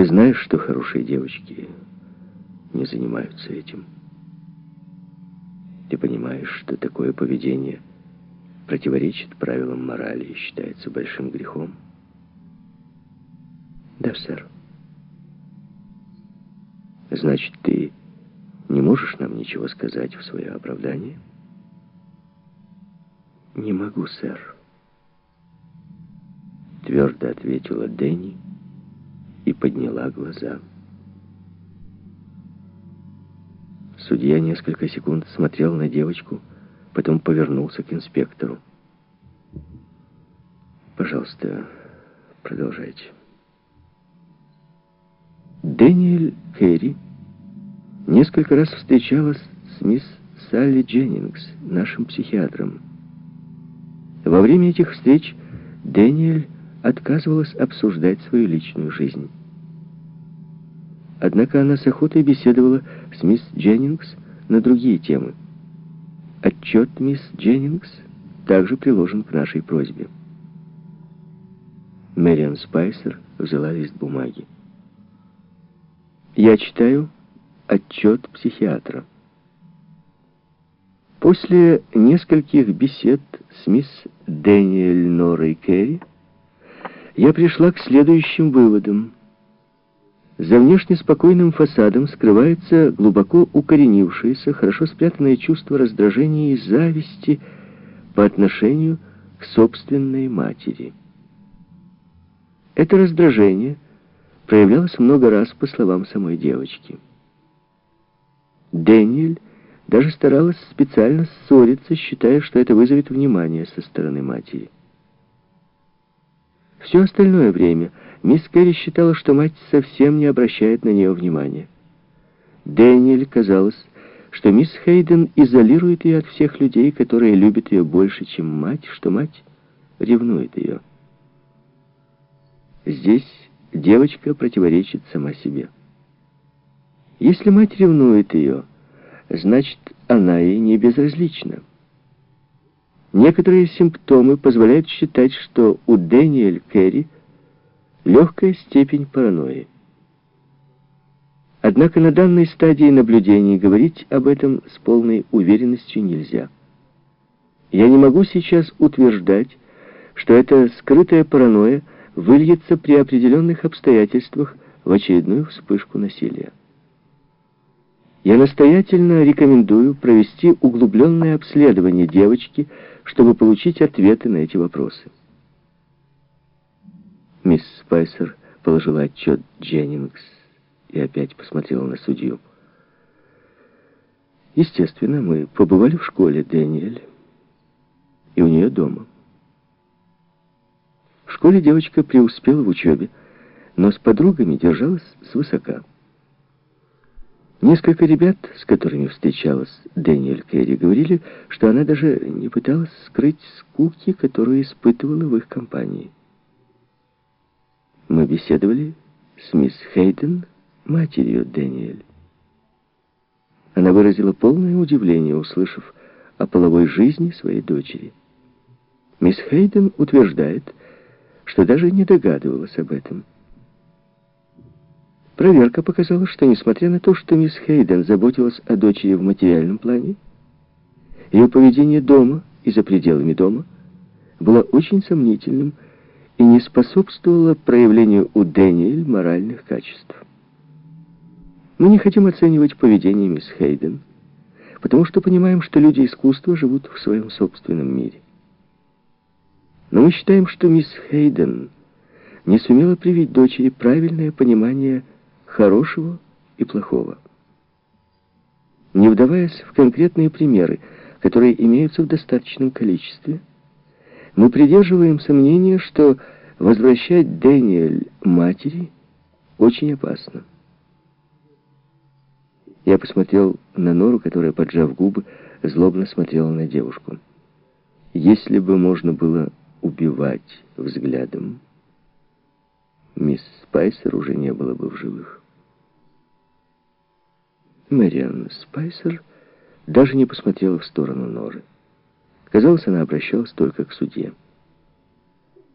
Ты знаешь, что хорошие девочки не занимаются этим. Ты понимаешь, что такое поведение противоречит правилам морали и считается большим грехом? Да, сэр. Значит, ты не можешь нам ничего сказать в свое оправдание? Не могу, сэр. Твердо ответила Дэнни и подняла глаза. Судья несколько секунд смотрел на девочку, потом повернулся к инспектору. «Пожалуйста, продолжайте». Дэниэль Керри несколько раз встречалась с мисс Салли Дженнингс, нашим психиатром. Во время этих встреч Дэниэль отказывалась обсуждать свою личную жизнь. Однако она с охотой беседовала с мисс Дженнингс на другие темы. Отчет мисс Дженнингс также приложен к нашей просьбе. Мэриан Спайсер взяла лист бумаги. Я читаю отчет психиатра. После нескольких бесед с мисс Дэниэль Норой Керри я пришла к следующим выводам. За внешне спокойным фасадом скрывается глубоко укоренившееся, хорошо спрятанное чувство раздражения и зависти по отношению к собственной матери. Это раздражение проявлялось много раз по словам самой девочки. Дэниэль даже старалась специально ссориться, считая, что это вызовет внимание со стороны матери. Все остальное время мисс Керри считала, что мать совсем не обращает на нее внимания. Дэниэль казалось, что мисс Хейден изолирует ее от всех людей, которые любят ее больше, чем мать, что мать ревнует ее. Здесь девочка противоречит сама себе. Если мать ревнует ее, значит, она ей не безразлична. Некоторые симптомы позволяют считать, что у Дэниэль Керри легкая степень паранойи. Однако на данной стадии наблюдений говорить об этом с полной уверенностью нельзя. Я не могу сейчас утверждать, что эта скрытая паранойя выльется при определенных обстоятельствах в очередную вспышку насилия. Я настоятельно рекомендую провести углубленное обследование девочки, чтобы получить ответы на эти вопросы. Мисс Спайсер положила отчет Дженнингс и опять посмотрела на судью. Естественно, мы побывали в школе Дэниэль и у нее дома. В школе девочка преуспела в учебе, но с подругами держалась свысока. Несколько ребят, с которыми встречалась Дэниэль Керри, говорили, что она даже не пыталась скрыть скуки, которую испытывала в их компании. Мы беседовали с мисс Хейден, матерью Дэниэль. Она выразила полное удивление, услышав о половой жизни своей дочери. Мисс Хейден утверждает, что даже не догадывалась об этом. Проверка показала, что, несмотря на то, что мисс Хейден заботилась о дочери в материальном плане, ее поведение дома и за пределами дома было очень сомнительным и не способствовало проявлению у Дэниэль моральных качеств. Мы не хотим оценивать поведение мисс Хейден, потому что понимаем, что люди искусства живут в своем собственном мире. Но мы считаем, что мисс Хейден не сумела привить дочери правильное понимание хорошего и плохого. Не вдаваясь в конкретные примеры, которые имеются в достаточном количестве, мы придерживаемся мнения, что возвращать Дэниэль матери очень опасно. Я посмотрел на Нору, которая, поджав губы, злобно смотрела на девушку. Если бы можно было убивать взглядом, мисс Спайсер уже не было бы в живых. Мэриан Спайсер даже не посмотрела в сторону Норы. Казалось, она обращалась только к судье.